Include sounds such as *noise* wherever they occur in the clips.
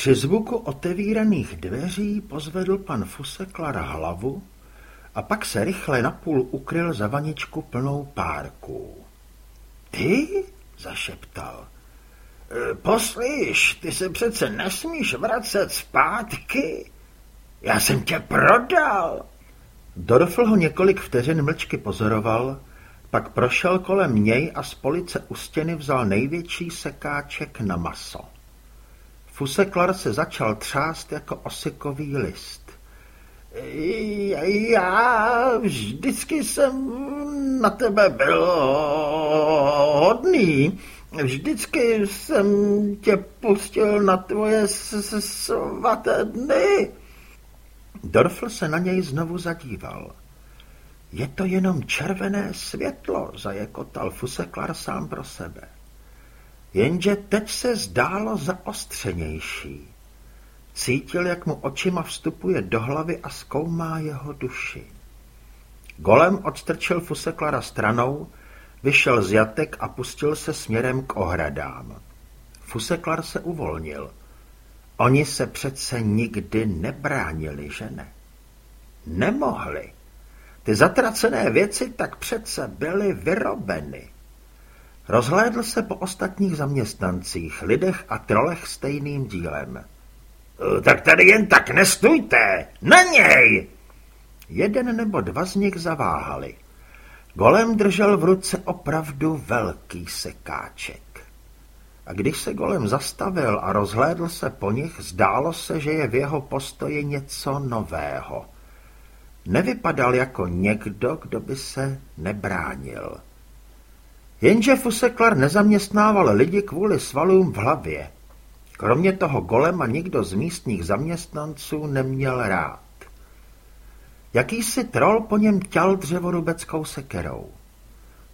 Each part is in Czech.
Při zvuku otevíraných dveří pozvedl pan Fuseklar hlavu a pak se rychle napůl ukryl za vaničku plnou párků. Ty? zašeptal. E, Poslyš, ty se přece nesmíš vracet zpátky. Já jsem tě prodal. Dorfl ho několik vteřin mlčky pozoroval, pak prošel kolem něj a z police u stěny vzal největší sekáček na maso. Fuseklar se začal třást jako osikový list. Já vždycky jsem na tebe byl hodný. Vždycky jsem tě pustil na tvoje svaté dny. Dorfl se na něj znovu zadíval. Je to jenom červené světlo, zajekotal Fuseklar sám pro sebe. Jenže teď se zdálo zaostřenější. Cítil, jak mu očima vstupuje do hlavy a zkoumá jeho duši. Golem odstrčil Fuseklara stranou, vyšel z jatek a pustil se směrem k ohradám. Fuseklar se uvolnil. Oni se přece nikdy nebránili, že ne? Nemohli. Ty zatracené věci tak přece byly vyrobeny. Rozhlédl se po ostatních zaměstnancích, lidech a trolech stejným dílem. Tak tady jen tak nestůjte! Na něj! Jeden nebo dva z nich zaváhali. Golem držel v ruce opravdu velký sekáček. A když se golem zastavil a rozhlédl se po nich, zdálo se, že je v jeho postoji něco nového. Nevypadal jako někdo, kdo by se nebránil. Jenže Fuseklar nezaměstnával lidi kvůli svalům v hlavě. Kromě toho golema nikdo z místních zaměstnanců neměl rád. Jakýsi troll po něm ťal dřevorubeckou sekerou.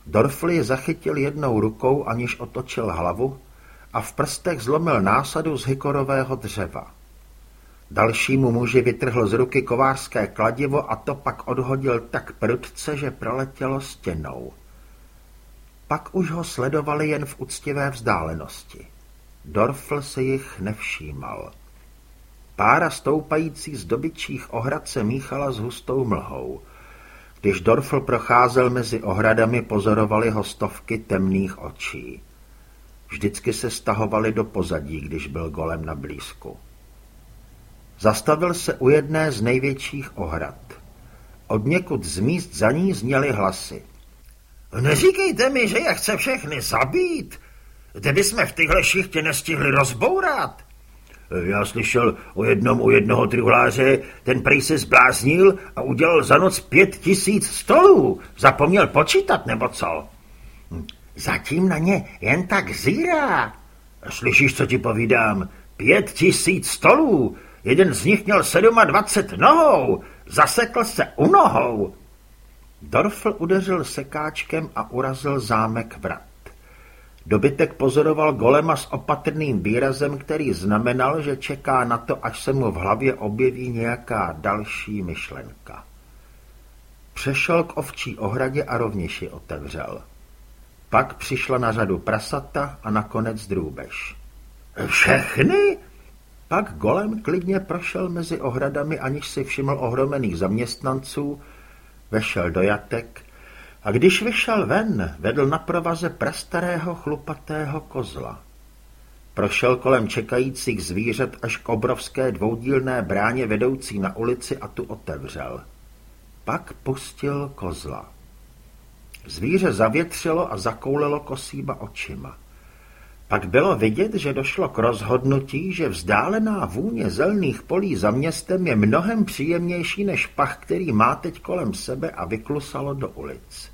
Dorfli zachytil jednou rukou, aniž otočil hlavu, a v prstech zlomil násadu z hykorového dřeva. Dalšímu muži vytrhl z ruky kovářské kladivo a to pak odhodil tak prudce, že proletělo stěnou. Pak už ho sledovali jen v úctivé vzdálenosti. Dorfl se jich nevšímal. Pára stoupající z dobyčích ohrad se míchala s hustou mlhou. Když Dorfl procházel mezi ohradami, pozorovali ho stovky temných očí. Vždycky se stahovali do pozadí, když byl golem na blízku. Zastavil se u jedné z největších ohrad. Od někud z míst za ní zněly hlasy. Neříkejte mi, že je chce všechny zabít. Kde jsme v tyhle šichtě nestihli rozbourat? Já slyšel o jednom u jednoho truhláře, ten prej se zbláznil a udělal za noc pět tisíc stolů. Zapomněl počítat, nebo co? Zatím na ně jen tak zírá. Slyšíš, co ti povídám? Pět tisíc stolů. Jeden z nich měl dvacet nohou. Zasekl se u nohou. Dorfl udeřil sekáčkem a urazil zámek vrat. Dobytek pozoroval golema s opatrným výrazem, který znamenal, že čeká na to, až se mu v hlavě objeví nějaká další myšlenka. Přešel k ovčí ohradě a rovněž ji otevřel. Pak přišla na řadu prasata a nakonec drůbež. Všechny? Pak golem klidně prošel mezi ohradami, aniž si všiml ohromených zaměstnanců, vešel do jatek a když vyšel ven, vedl na provaze prastarého chlupatého kozla. Prošel kolem čekajících zvířat až k obrovské dvoudílné bráně vedoucí na ulici a tu otevřel. Pak pustil kozla. Zvíře zavětřilo a zakoulelo kosíba očima. Pak bylo vidět, že došlo k rozhodnutí, že vzdálená vůně zelných polí za městem je mnohem příjemnější než pach, který má teď kolem sebe a vyklusalo do ulic.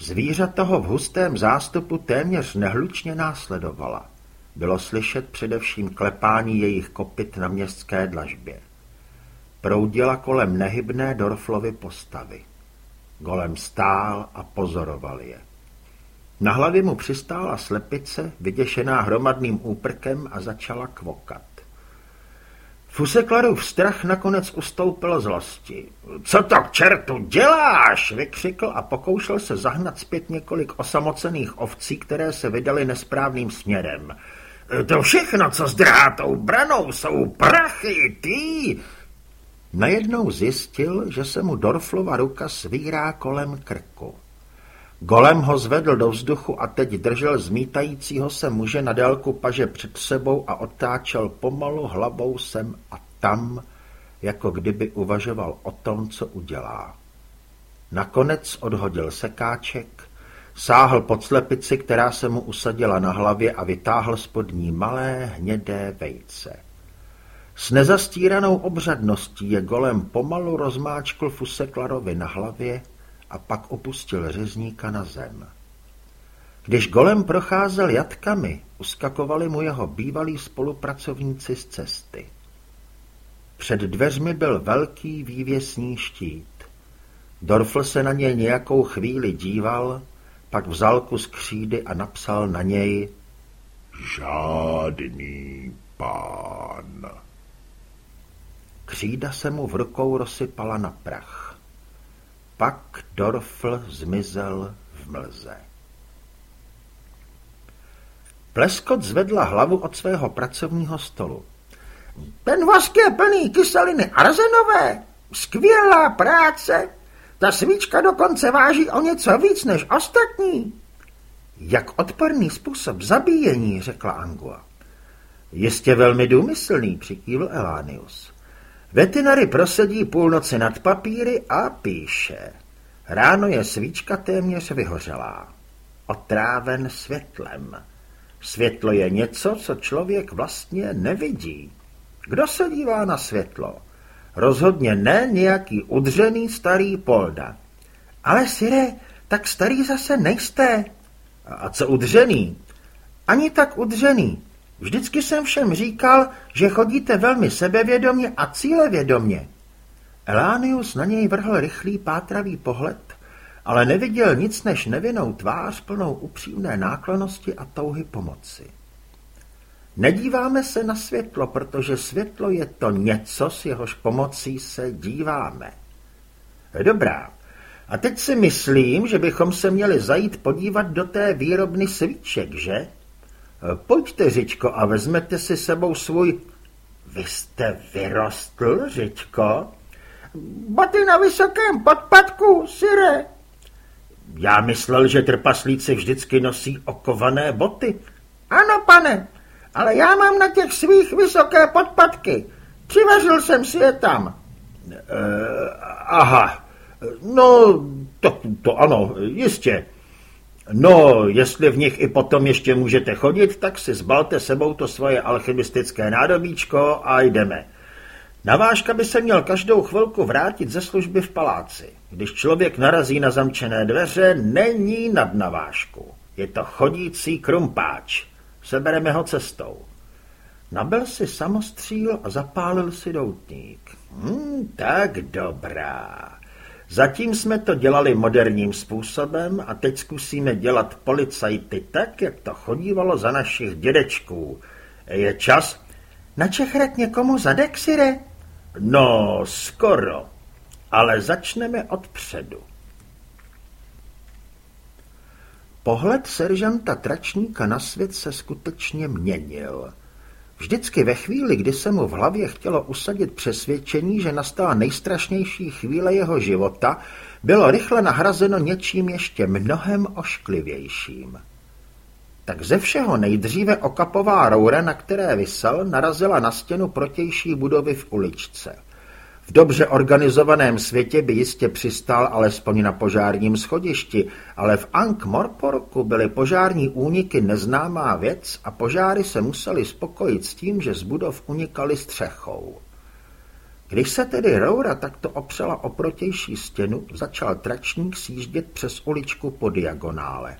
Zvířata ho v hustém zástupu téměř nehlučně následovala. Bylo slyšet především klepání jejich kopyt na městské dlažbě. Proudila kolem nehybné Dorflovy postavy. Golem stál a pozoroval je. Na hlavě mu přistála slepice, vyděšená hromadným úprkem a začala kvokat. Fuseklarův strach nakonec ustoupil zlosti. Co to k čertu děláš? vykřikl a pokoušel se zahnat zpět několik osamocených ovcí, které se vydali nesprávným směrem. To všechno, co zdrhá tou branou, jsou prachy, ty. Najednou zjistil, že se mu Dorflova ruka svírá kolem krku. Golem ho zvedl do vzduchu a teď držel zmítajícího se muže na délku paže před sebou a otáčel pomalu hlavou sem a tam, jako kdyby uvažoval o tom, co udělá. Nakonec odhodil sekáček, sáhl pod slepici, která se mu usadila na hlavě a vytáhl spod ní malé hnědé vejce. S nezastíranou obřadností je golem pomalu rozmáčkl fuse Klarovi na hlavě a pak opustil řezníka na zem. Když golem procházel jatkami, uskakovali mu jeho bývalí spolupracovníci z cesty. Před dveřmi byl velký vývěsný štít. Dorfl se na něj nějakou chvíli díval, pak vzal kus křídy a napsal na něj Žádný pán. Křída se mu v rukou rozsypala na prach. Pak Dorfl zmizel v mlze. Pleskot zvedla hlavu od svého pracovního stolu. Ten vosk je plný kyseliny arzenové. Skvělá práce. Ta svíčka dokonce váží o něco víc než ostatní. Jak odporný způsob zabíjení, řekla Angua. Jistě velmi důmyslný, přikývl Elánius. Vetinary prosedí půlnoci nad papíry a píše. Ráno je svíčka téměř vyhořelá. Otráven světlem. Světlo je něco, co člověk vlastně nevidí. Kdo se dívá na světlo? Rozhodně ne nějaký udřený starý polda. Ale, Sire, tak starý zase nejste. A co udřený? Ani tak udřený. Vždycky jsem všem říkal, že chodíte velmi sebevědomě a cílevědomě. Elánius na něj vrhl rychlý pátravý pohled, ale neviděl nic než nevinnou tvář plnou upřímné náklonosti a touhy pomoci. Nedíváme se na světlo, protože světlo je to něco, s jehož pomocí se díváme. Dobrá, a teď si myslím, že bychom se měli zajít podívat do té výrobny svíček, že? Pojďte, Řičko, a vezmete si sebou svůj... Vy jste vyrostl, Řičko? Boty na vysokém podpadku, Sire. Já myslel, že trpaslíci vždycky nosí okované boty. Ano, pane, ale já mám na těch svých vysoké podpadky. Přivezl jsem si je tam. E, aha, no, to, to ano, jistě. No, jestli v nich i potom ještě můžete chodit, tak si zbalte sebou to svoje alchymistické nádobíčko a jdeme. Navážka by se měl každou chvilku vrátit ze služby v paláci. Když člověk narazí na zamčené dveře, není nad navážku. Je to chodící krumpáč. Sebereme ho cestou. Nabil si samostříl a zapálil si doutník. Hmm, tak dobrá. Zatím jsme to dělali moderním způsobem a teď zkusíme dělat policajty tak, jak to chodívalo za našich dědečků. Je čas? Načechrat někomu zadek, Sire? No, skoro. Ale začneme odpředu. Pohled seržanta Tračníka na svět se skutečně měnil. Vždycky ve chvíli, kdy se mu v hlavě chtělo usadit přesvědčení, že nastala nejstrašnější chvíle jeho života, bylo rychle nahrazeno něčím ještě mnohem ošklivějším. Tak ze všeho nejdříve okapová roura, na které vysel, narazila na stěnu protější budovy v uličce. V dobře organizovaném světě by jistě přistál alespoň na požárním schodišti, ale v Ankh-Morporku byly požární úniky neznámá věc a požáry se museli spokojit s tím, že z budov unikaly střechou. Když se tedy Roura takto opřela o protější stěnu, začal tračník sjíždět přes uličku po diagonále.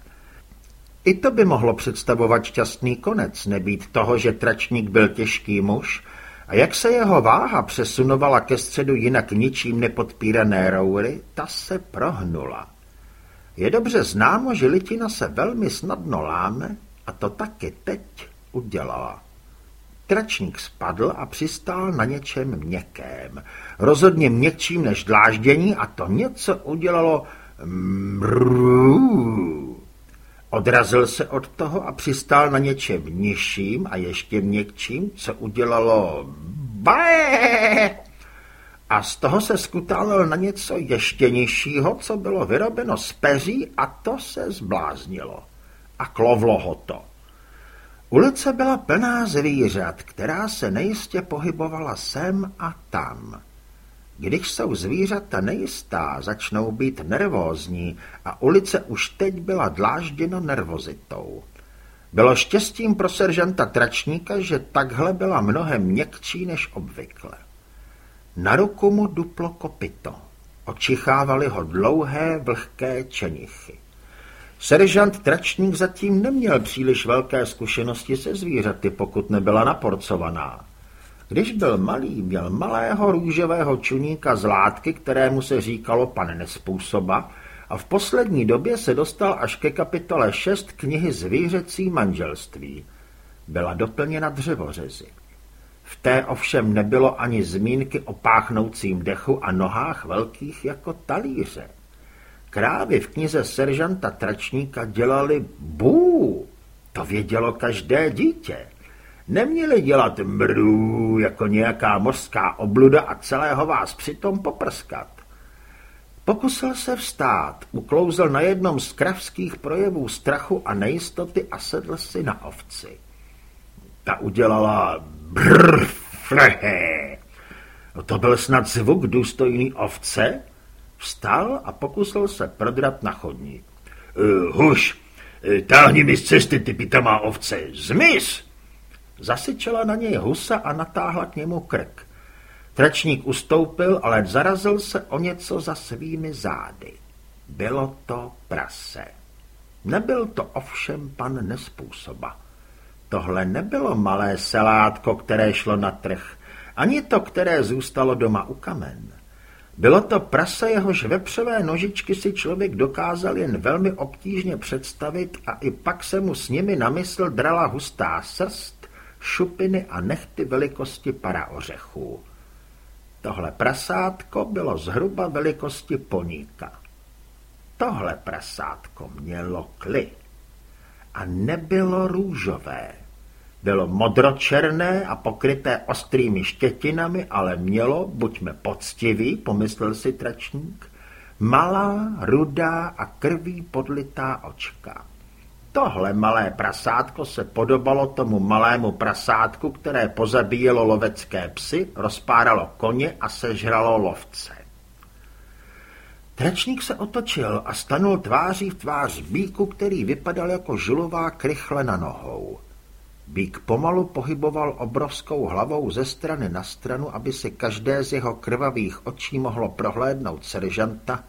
I to by mohlo představovat šťastný konec, nebýt toho, že tračník byl těžký muž, a jak se jeho váha přesunovala ke středu jinak ničím nepodpírané roury, ta se prohnula. Je dobře známo, že litina se velmi snadno láme a to taky teď udělala. Tračník spadl a přistál na něčem měkkém. Rozhodně měkčím než dláždění a to něco udělalo mrrrr. Odrazil se od toho a přistál na něčem nižším a ještě měkčím, co udělalo bae! A z toho se skutálil na něco ještě nižšího, co bylo vyrobeno z peří a to se zbláznilo. A klovlo ho to. Ulice byla plná zvířat, která se nejistě pohybovala sem a tam. Když jsou zvířata nejistá, začnou být nervózní a ulice už teď byla dlážděna nervozitou. Bylo štěstím pro seržanta Tračníka, že takhle byla mnohem měkčí než obvykle. Na ruku mu duplo kopito. Očichávali ho dlouhé, vlhké čenichy. Seržant Tračník zatím neměl příliš velké zkušenosti se zvířaty, pokud nebyla naporcovaná. Když byl malý, měl malého růžového čuníka z látky, kterému se říkalo pan Nespůsoba, a v poslední době se dostal až ke kapitole 6 knihy Zvířecí manželství. Byla doplněna dřevořezy. V té ovšem nebylo ani zmínky o páchnoucím dechu a nohách velkých jako talíře. Krávy v knize seržanta Tračníka dělali bů. To vědělo každé dítě. Neměli dělat mrů jako nějaká mořská obluda a celého vás přitom poprskat. Pokusil se vstát, uklouzl na jednom z kravských projevů strachu a nejistoty a sedl si na ovci. Ta udělala brrr, frehe. To byl snad zvuk důstojný ovce? Vstal a pokusil se prodrat na chodník. Uh, huš, uh, táhni mi z cesty, ty pitomá ovce, zmiz! Zasyčela na něj husa a natáhla k němu krk. Tračník ustoupil, ale zarazil se o něco za svými zády. Bylo to prase. Nebyl to ovšem pan nespůsoba. Tohle nebylo malé selátko, které šlo na trh, ani to, které zůstalo doma u kamen. Bylo to prase, jehož vepřové nožičky si člověk dokázal jen velmi obtížně představit a i pak se mu s nimi na mysl drala hustá srst, šupiny a nechty velikosti para ořechů. Tohle prasátko bylo zhruba velikosti poníka. Tohle prasátko mělo kly a nebylo růžové. Bylo modročerné a pokryté ostrými štětinami, ale mělo, buďme poctiví, pomyslel si tračník, malá, rudá a krví podlitá očka. Tohle malé prasátko se podobalo tomu malému prasátku, které pozabíjelo lovecké psy, rozpáralo koně a sežralo lovce. Tračník se otočil a stanul tváří v tvář bíku, který vypadal jako žulová krychle na nohou. Bík pomalu pohyboval obrovskou hlavou ze strany na stranu, aby si každé z jeho krvavých očí mohlo prohlédnout seržanta,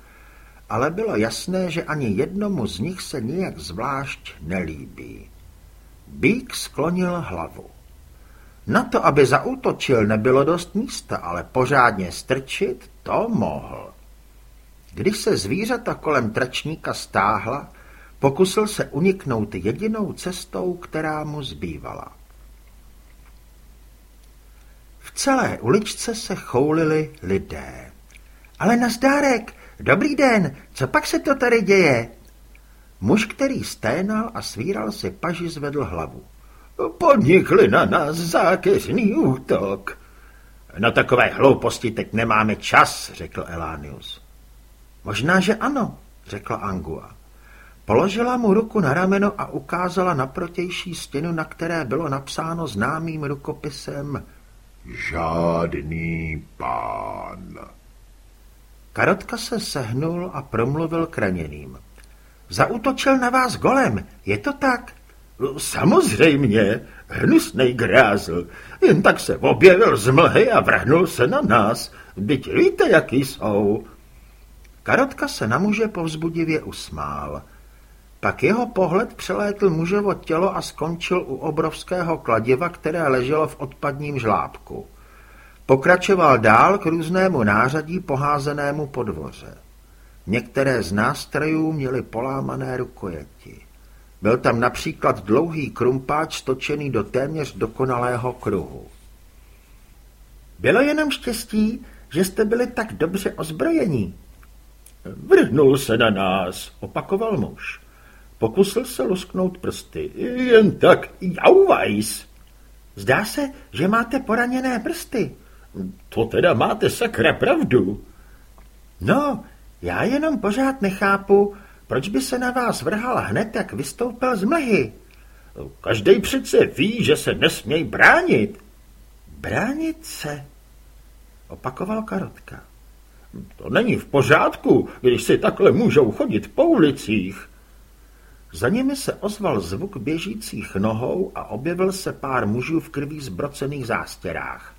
ale bylo jasné, že ani jednomu z nich se nijak zvlášť nelíbí. Bík sklonil hlavu. Na to, aby zaútočil, nebylo dost místa, ale pořádně strčit to mohl. Když se zvířata kolem tračníka stáhla, Pokusil se uniknout jedinou cestou, která mu zbývala. V celé uličce se choulili lidé. Ale nazdárek, dobrý den, co pak se to tady děje? Muž, který sténal a svíral si paži, zvedl hlavu. Podnikli na nás zákeřný útok. Na takové hlouposti teď nemáme čas, řekl Elánius. Možná, že ano, řekla Angua. Položila mu ruku na rameno a ukázala na protější stěnu, na které bylo napsáno známým rukopisem Žádný pán. Karotka se sehnul a promluvil kraněným. Zautočil na vás golem, je to tak? Samozřejmě, hnusnej grázl. Jen tak se objevil z mlhy a vrhnul se na nás. Byť víte, jaký jsou. Karotka se na muže povzbudivě usmál. Pak jeho pohled přelétl mužovo tělo a skončil u obrovského kladiva, které leželo v odpadním žlábku. Pokračoval dál k různému nářadí poházenému po dvoře. Některé z nástrojů měly polámané rukojeti. Byl tam například dlouhý krumpáč stočený do téměř dokonalého kruhu. Bylo jenom štěstí, že jste byli tak dobře ozbrojení. Vrhnul se na nás, opakoval muž. Pokusil se lusknout prsty. Jen tak, jauvajs. Zdá se, že máte poraněné prsty. To teda máte sakra pravdu. No, já jenom pořád nechápu, proč by se na vás vrhal hned, jak vystoupil z mlhy. Každý přece ví, že se nesměj bránit. Bránit se, opakoval Karotka. To není v pořádku, když si takhle můžou chodit po ulicích. Za nimi se ozval zvuk běžících nohou a objevil se pár mužů v krví zbrocených zástěrách.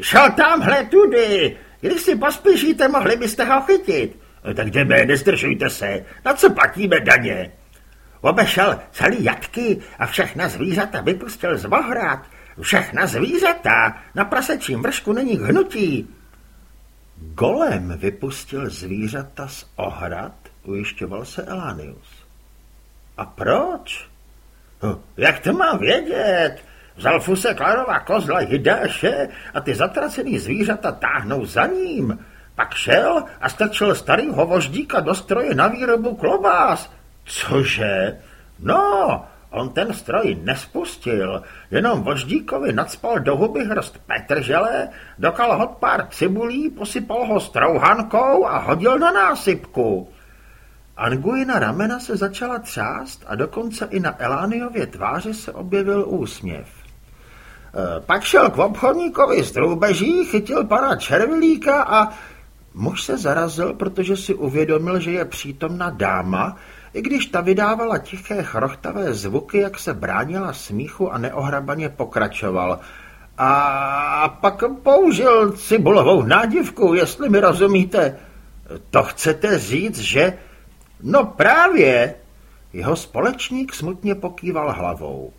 Šel tamhle tudy, když si pospíšíte, mohli byste ho chytit. Tak jdeme, nezdržujte se, na co platíme daně? Obešel celý jatky a všechna zvířata vypustil z bohrad. Všechna zvířata, na prasečím vršku není hnutí. Golem vypustil zvířata z ohrad, ujišťoval se Elánius. A proč? Hm, jak to mám vědět? Vzal fuse kozla Jidáše a ty zatracený zvířata táhnou za ním. Pak šel a strčil starýho voždíka do stroje na výrobu klobás. Cože? No, on ten stroj nespustil, jenom voždíkovi nadspal do huby hrst petržele, dokal hod pár cibulí, posypal ho strouhankou a hodil na násypku. Anguina ramena se začala třást a dokonce i na Elániově tváři se objevil úsměv. E, pak šel k obchodníkovi z drůbeží, chytil pana Červilíka a... Muž se zarazil, protože si uvědomil, že je přítomna dáma, i když ta vydávala tiché chrochtavé zvuky, jak se bránila smíchu a neohrabaně pokračoval. A pak použil cibulovou nádivku, jestli mi rozumíte. To chcete říct, že No právě. Jeho společník smutně pokýval hlavou.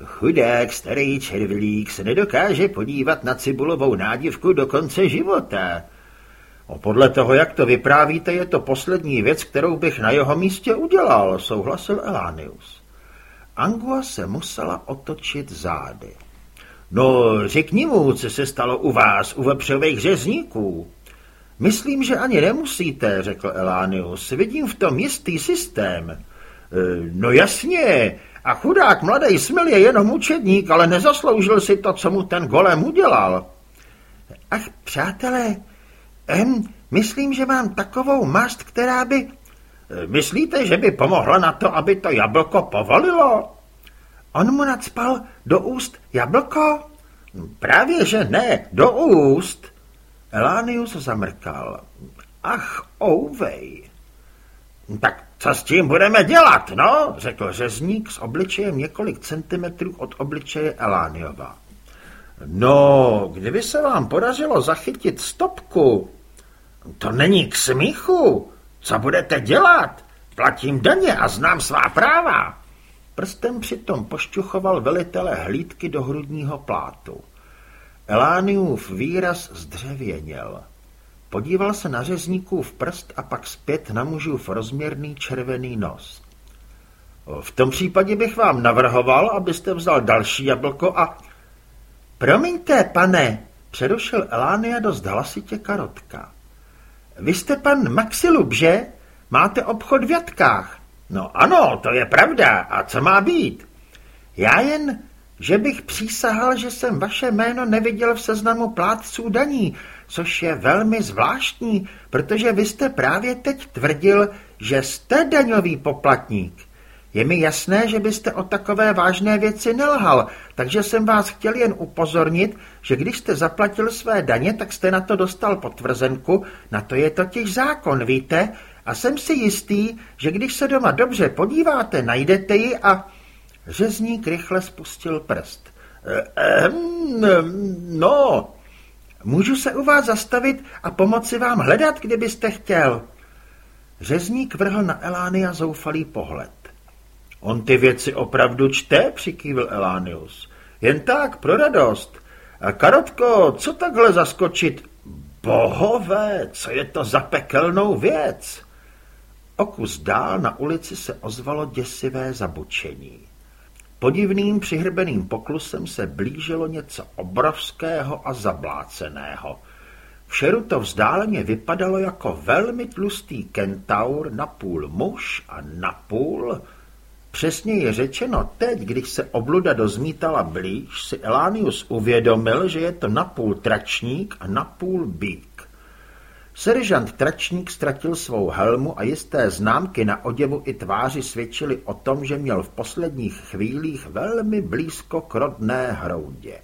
Chudák starý červilík se nedokáže podívat na cibulovou nádivku do konce života. O podle toho, jak to vyprávíte, je to poslední věc, kterou bych na jeho místě udělal, souhlasil Elánius. Angua se musela otočit zády. No, řekni mu, co se stalo u vás, u vepřových řezníků. Myslím, že ani nemusíte, řekl Elánius. Vidím v tom jistý systém. E, no jasně, a chudák mladý smil je jenom učedník, ale nezasloužil si to, co mu ten golem udělal. Ach, přátelé, em, myslím, že mám takovou mast, která by... E, myslíte, že by pomohla na to, aby to jablko povolilo? On mu nadspal do úst jablko? Právě, že ne, do úst. Elánius zamrkal. Ach, ouvej. Tak co s tím budeme dělat, no? řekl řezník s obličejem několik centimetrů od obličeje Elániova. No, kdyby se vám podařilo zachytit stopku. To není k smíchu. Co budete dělat? Platím daně a znám svá práva. Prstem přitom pošťuchoval velitele hlídky do hrudního plátu. Elániův výraz zdřevěněl. Podíval se na řezníkův prst a pak zpět na mužův rozměrný červený nos. V tom případě bych vám navrhoval, abyste vzal další jablko a... Promiňte, pane, přerušil Elánia dost hlasitě karotka. Vy jste pan Maxilub, že? Máte obchod v jatkách. No ano, to je pravda. A co má být? Já jen že bych přísahal, že jsem vaše jméno neviděl v seznamu plátců daní, což je velmi zvláštní, protože vy jste právě teď tvrdil, že jste daňový poplatník. Je mi jasné, že byste o takové vážné věci nelhal, takže jsem vás chtěl jen upozornit, že když jste zaplatil své daně, tak jste na to dostal potvrzenku, na to je totiž zákon, víte? A jsem si jistý, že když se doma dobře podíváte, najdete ji a... Řezník rychle spustil prst. Ehm, no, můžu se u vás zastavit a pomoci vám hledat, kdybyste chtěl. Řezník vrhl na Elánia zoufalý pohled. On ty věci opravdu čte, přikývil Elánius. Jen tak, pro radost. A Karotko, co takhle zaskočit? Bohové, co je to za pekelnou věc? O kus dál na ulici se ozvalo děsivé zabučení. Podivným přihrbeným poklusem se blížilo něco obrovského a zabláceného. V šeru to vzdáleně vypadalo jako velmi tlustý kentaur, napůl muž a napůl... Přesněji řečeno, teď, když se obluda dozmítala blíž, si Elánius uvědomil, že je to napůl tračník a napůl bík. Seržant Tračník ztratil svou helmu a jisté známky na oděvu i tváři svědčily o tom, že měl v posledních chvílích velmi blízko k rodné hroudě.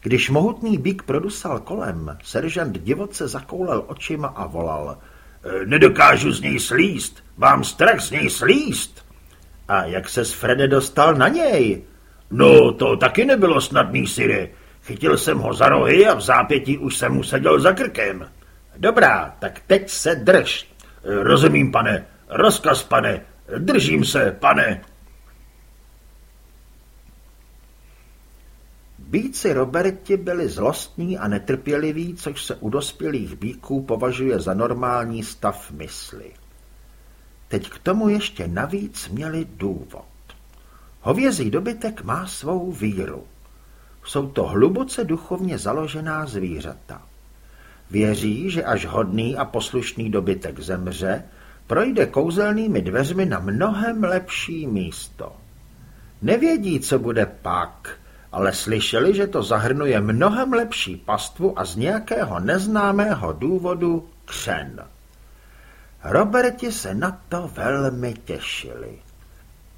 Když mohutný bík produsal kolem, seržant divoce zakoulel očima a volal. E, nedokážu z něj slíst, mám strach z něj slíst. A jak se z Frede dostal na něj? No, to taky nebylo snadný, Siri. Chytil jsem ho za rohy a v zápětí už jsem mu seděl za krkem. Dobrá, tak teď se drž. Rozumím, pane. Rozkaz, pane. Držím se, pane. Bíci Roberti byli zlostní a netrpěliví, což se u dospělých bíků považuje za normální stav mysli. Teď k tomu ještě navíc měli důvod. Hovězí dobytek má svou víru. Jsou to hluboce duchovně založená zvířata. Věří, že až hodný a poslušný dobytek zemře, projde kouzelnými dveřmi na mnohem lepší místo. Nevědí, co bude pak, ale slyšeli, že to zahrnuje mnohem lepší pastvu a z nějakého neznámého důvodu křen. Roberti se na to velmi těšili.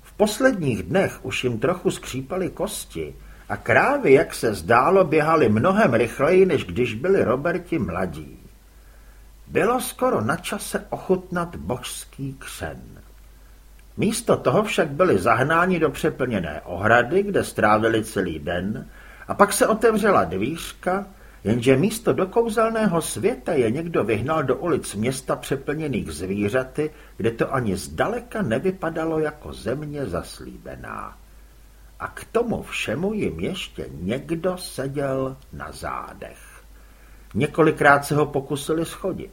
V posledních dnech už jim trochu skřípaly kosti a krávy, jak se zdálo, běhaly mnohem rychleji, než když byli Roberti mladí. Bylo skoro na čase ochutnat božský křen. Místo toho však byli zahnáni do přeplněné ohrady, kde strávili celý den, a pak se otevřela dvířka, jenže místo do kouzelného světa je někdo vyhnal do ulic města přeplněných zvířaty, kde to ani zdaleka nevypadalo jako země zaslíbená. A k tomu všemu jim ještě někdo seděl na zádech. Několikrát se ho pokusili schodit.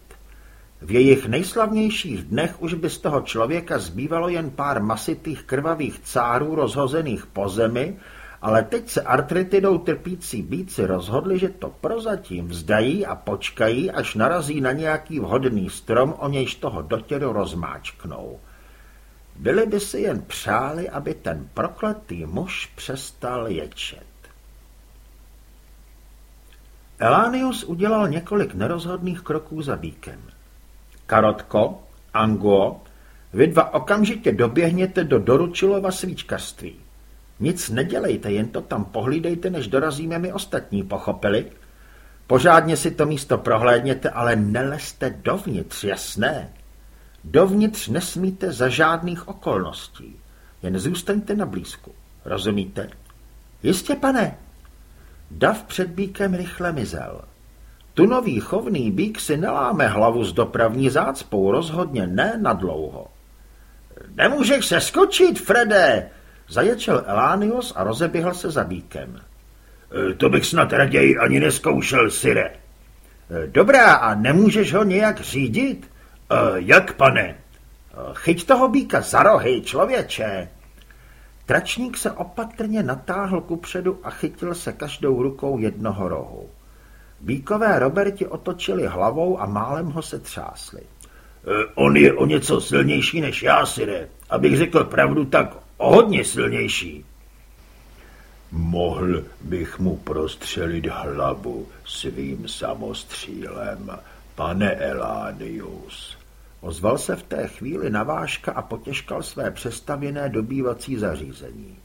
V jejich nejslavnějších dnech už by z toho člověka zbývalo jen pár masitých krvavých cárů rozhozených po zemi, ale teď se artritidou trpící bíci rozhodli, že to prozatím vzdají a počkají, až narazí na nějaký vhodný strom, o nějž toho dotěru rozmáčknou. Byli by si jen přáli, aby ten prokletý muž přestal ječet. Elánius udělal několik nerozhodných kroků za bíkem. Karotko, Ango, vy dva okamžitě doběhněte do Doručilova svíčkařství. Nic nedělejte, jen to tam pohlídejte, než dorazíme my ostatní, pochopili? Pořádně si to místo prohlédněte, ale neleste dovnitř, jasné? Dovnitř nesmíte za žádných okolností. Jen zůstaňte na blízku. Rozumíte? Jistě, pane. Dav před bíkem rychle mizel. Tunový chovný bík si neláme hlavu s dopravní zácpou, rozhodně ne na dlouho. Nemůžeš se skočit, Frede! Zaječel Elánios a rozeběhl se za bíkem. E, to bych snad raději ani neskoušel, Sire. E, dobrá, a nemůžeš ho nějak řídit? E, jak, pane? Chyť toho bíka za rohy, člověče. Tračník se opatrně natáhl kupředu a chytil se každou rukou jednoho rohu. Bíkové Roberti otočili hlavou a málem ho se třásli. E, on je o něco silnější než já, Sire. Abych řekl pravdu, tak o hodně silnější. Mohl bych mu prostřelit hlavu svým samostřílem, pane Elánius. Ozval se v té chvíli navážka a potěškal své přestavěné dobývací zařízení.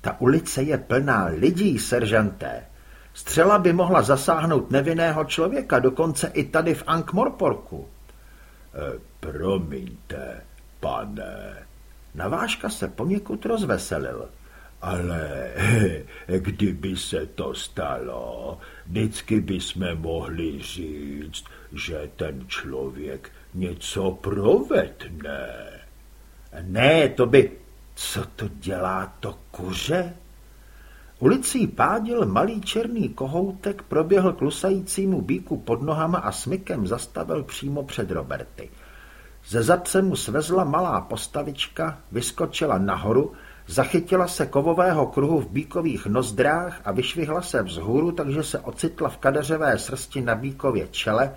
Ta ulice je plná lidí, seržanté. Střela by mohla zasáhnout nevinného člověka, dokonce i tady v Ankh-Morporku. E, promiňte, pane. Navážka se poněkud rozveselil. Ale *laughs* kdyby se to stalo, vždycky bychom mohli říct, že ten člověk něco provedne. Ne, to by... Co to dělá to kuře? Ulicí pádil malý černý kohoutek, proběhl klusajícímu bíku pod nohama a smykem zastavil přímo před Roberty. Ze zad se mu svezla malá postavička, vyskočila nahoru, Zachytila se kovového kruhu v bíkových nozdrách a vyšvihla se vzhůru, takže se ocitla v kadeřové srsti na bíkově čele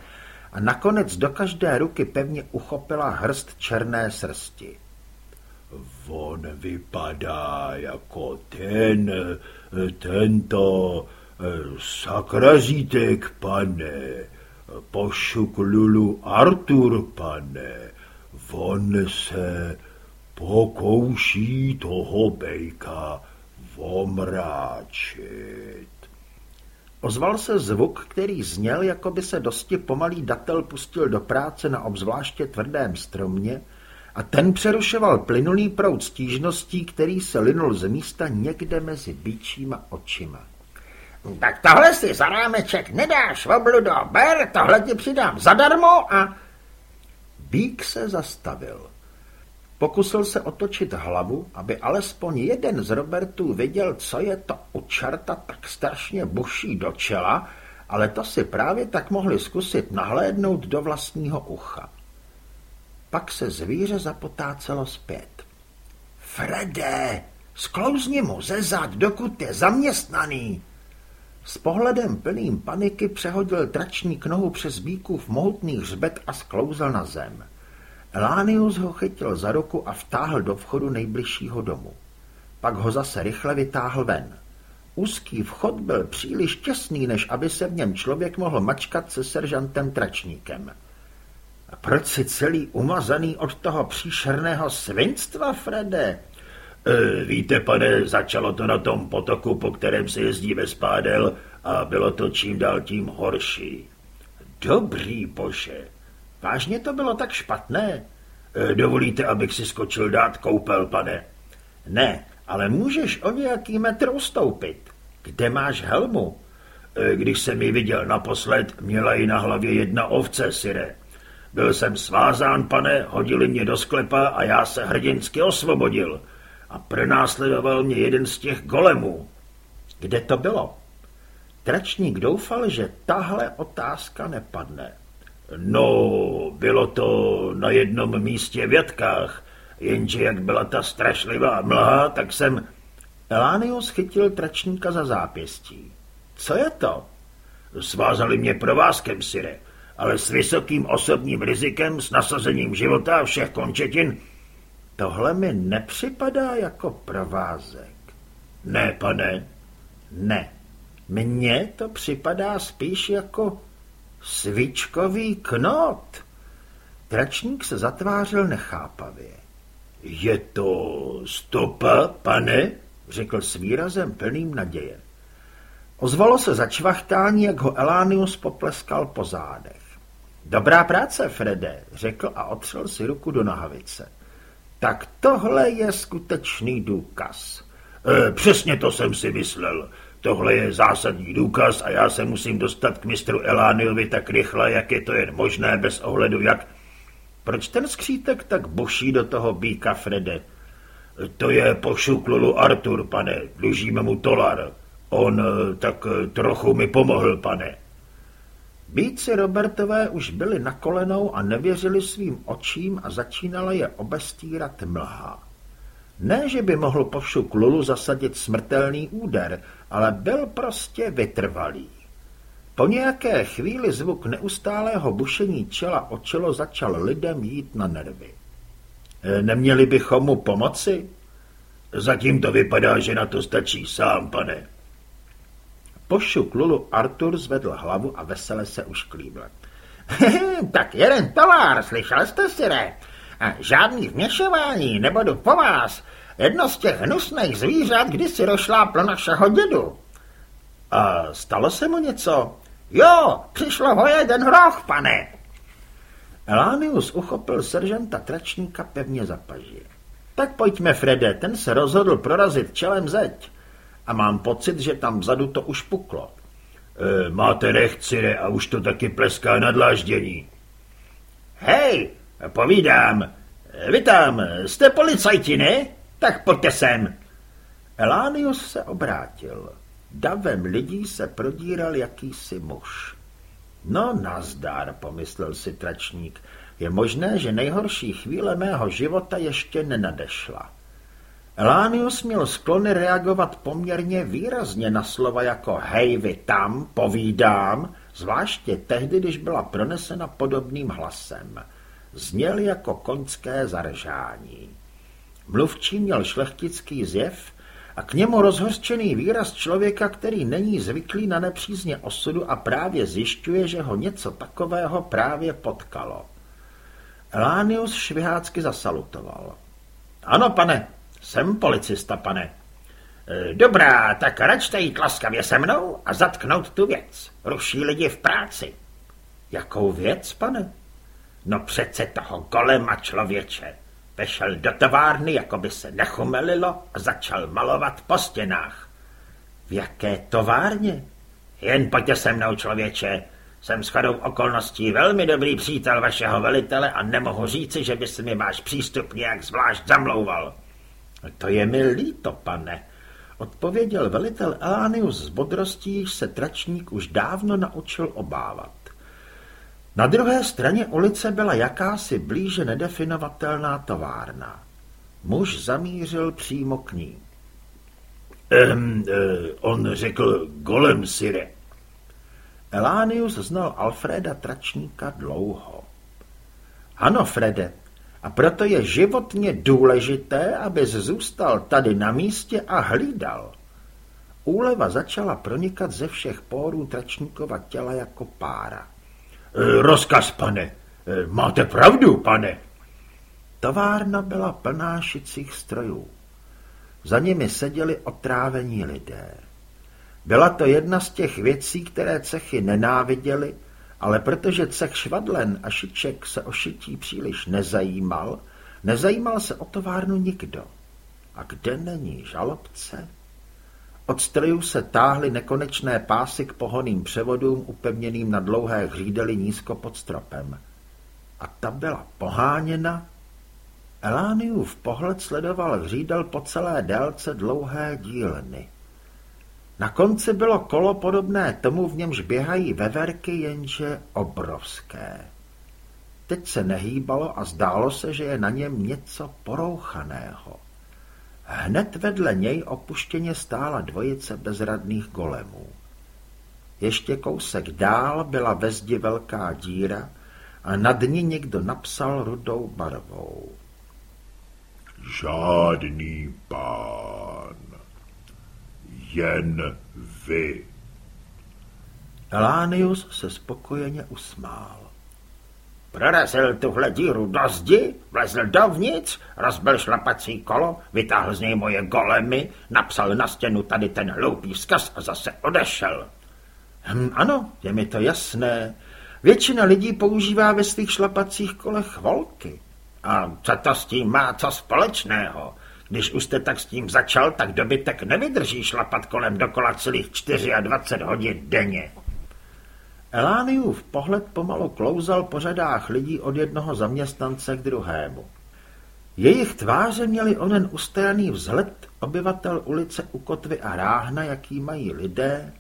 a nakonec do každé ruky pevně uchopila hrst černé srsti. On vypadá jako ten, tento sakrazítek, pane, pošuk Lulu Artur, pane, on se pokouší toho bejka omráčit. Ozval se zvuk, který zněl, jako by se dosti pomalý datel pustil do práce na obzvláště tvrdém stromě a ten přerušoval plynulý proud stížností, který se linul z místa někde mezi bíčíma očima. Tak tohle si za rámeček nedáš, obludo, ber, tohle ti přidám zadarmo a... Bík se zastavil. Pokusil se otočit hlavu, aby alespoň jeden z Robertů viděl, co je to u čerta tak strašně buší do čela, ale to si právě tak mohli zkusit nahlédnout do vlastního ucha. Pak se zvíře zapotácelo zpět. Frede, sklouzni mu ze zad, dokud je zaměstnaný. S pohledem plným paniky přehodil tračník nohu přes bíkův mohutný hřbet a sklouzl na zem. Elánius ho chytil za ruku a vtáhl do vchodu nejbližšího domu. Pak ho zase rychle vytáhl ven. Úzký vchod byl příliš těsný, než aby se v něm člověk mohl mačkat se seržantem Tračníkem. A proč si celý umazaný od toho příšerného svinstva, Frede? E, víte, pane, začalo to na tom potoku, po kterém se jezdí ve spádel a bylo to čím dál tím horší. Dobrý bože, Vážně to bylo tak špatné? E, dovolíte, abych si skočil dát koupel, pane? Ne, ale můžeš o nějaký metr ustoupit. Kde máš helmu? E, když jsem ji viděl naposled, měla ji na hlavě jedna ovce, Sire. Byl jsem svázán, pane, hodili mě do sklepa a já se hrdinsky osvobodil. A pronásledoval mě jeden z těch golemů. Kde to bylo? Tračník doufal, že tahle otázka nepadne. No, bylo to na jednom místě v Jatkách, jenže jak byla ta strašlivá mlha, tak jsem... Elánius chytil tračníka za zápěstí. Co je to? Svázali mě provázkem, Sire, ale s vysokým osobním rizikem, s nasazením života a všech končetin. Tohle mi nepřipadá jako provázek. Ne, pane. Ne. Mně to připadá spíš jako Svíčkový knot. Tračník se zatvářil nechápavě. Je to stopa, pane? řekl s výrazem plným naděje. Ozvalo se začvachtání, jak ho Elánius popleskal po zádech. Dobrá práce, Frede, řekl a otřel si ruku do nohavice. Tak tohle je skutečný důkaz. E, přesně to jsem si myslel. Tohle je zásadní důkaz a já se musím dostat k mistru Elániovi tak rychle, jak je to jen možné, bez ohledu jak... Proč ten skřítek tak boší do toho býka Frede? To je pošuk Lulu Artur, pane, dlužíme mu tolar. On eh, tak eh, trochu mi pomohl, pane. Bíci Robertové už byli na kolenou a nevěřili svým očím a začínala je obestírat mlha. Ne, že by mohl pošuk Lulu zasadit smrtelný úder, ale byl prostě vytrvalý. Po nějaké chvíli zvuk neustálého bušení čela o čelo začal lidem jít na nervy. E, neměli bychom mu pomoci? Zatím to vypadá, že na to stačí sám, pane. Pošuk Lulu Artur zvedl hlavu a vesele se ušklíbil. *laughs* tak jeden tovar, slyšel jste si, ne? A žádný vměšování, nebudu po vás. Jedno z těch hnusných zvířat kdysi rošláplo našeho dědu. A stalo se mu něco? Jo, přišlo ho jeden hroch, pane. Elánius uchopil seržanta tračníka pevně za paži. Tak pojďme, Frede, ten se rozhodl prorazit čelem zeď. A mám pocit, že tam vzadu to už puklo. E, máte nechcire a už to taky pleská na dláždění. Hej, povídám. Vy tam, jste policajti, ne? Tak pojďte sem. Elánius se obrátil. Davem lidí se prodíral jakýsi muž. No nazdar, pomyslel si tračník. Je možné, že nejhorší chvíle mého života ještě nenadešla. Elánius měl sklony reagovat poměrně výrazně na slova jako hej vy tam, povídám, zvláště tehdy, když byla pronesena podobným hlasem. Zněl jako koňské zaržání. Mluvčí měl šlechtický zjev a k němu rozhořčený výraz člověka, který není zvyklý na nepřízně osudu a právě zjišťuje, že ho něco takového právě potkalo. Elánius švihácky zasalutoval. Ano, pane, jsem policista, pane. E, dobrá, tak račte jít laskavě se mnou a zatknout tu věc. Ruší lidi v práci. Jakou věc, pane? No přece toho golema člověče. Vešel do továrny, jako by se nechumelilo a začal malovat po stěnách. V jaké továrně? Jen pojďte se mnou, člověče. Jsem shodou okolností velmi dobrý přítel vašeho velitele a nemohu říci, že by se mi váš přístup nějak zvlášť zamlouval. To je mi líto, pane, odpověděl velitel Elánius s bodrostí, již se tračník už dávno naučil obávat. Na druhé straně ulice byla jakási blíže nedefinovatelná továrna. Muž zamířil přímo k ní. Ehm, eh, on řekl golem, sire. Elánius znal Alfreda Tračníka dlouho. Ano, Frede, a proto je životně důležité, abys zůstal tady na místě a hlídal. Úleva začala pronikat ze všech pórů Tračníkova těla jako pára. E, rozkaz, pane. E, máte pravdu, pane. Továrna byla plná šicích strojů. Za nimi seděli otrávení lidé. Byla to jedna z těch věcí, které cechy nenáviděli, ale protože cech švadlen a šiček se o šití příliš nezajímal, nezajímal se o továrnu nikdo. A kde není žalobce? Od strojů se táhly nekonečné pásy k pohoným převodům upevněným na dlouhé hřídeli nízko pod stropem. A ta byla poháněna. Elániův pohled sledoval hřídel po celé délce dlouhé dílny. Na konci bylo kolo podobné tomu, v němž běhají veverky, jenže obrovské. Teď se nehýbalo a zdálo se, že je na něm něco porouchaného. Hned vedle něj opuštěně stála dvojice bezradných golemů. Ještě kousek dál byla ve zdi velká díra a nad ní někdo napsal rudou barvou. Žádný pán, jen vy. Elánius se spokojeně usmál. Prorazil tuhle díru do zdi, vlezl dovnitř, rozbil šlapací kolo, vytáhl z něj moje golemy, napsal na stěnu tady ten hloupý vzkaz a zase odešel. Hm, ano, je mi to jasné. Většina lidí používá ve svých šlapacích kolech volky. A co to s tím má co společného? Když už jste tak s tím začal, tak dobytek nevydrží šlapat kolem dokola celých 24 hodin denně. Elániův pohled pomalu klouzal po řadách lidí od jednoho zaměstnance k druhému. Jejich tváře měly onen ustaraný vzhled obyvatel ulice u Kotvy a Ráhna, jaký mají lidé,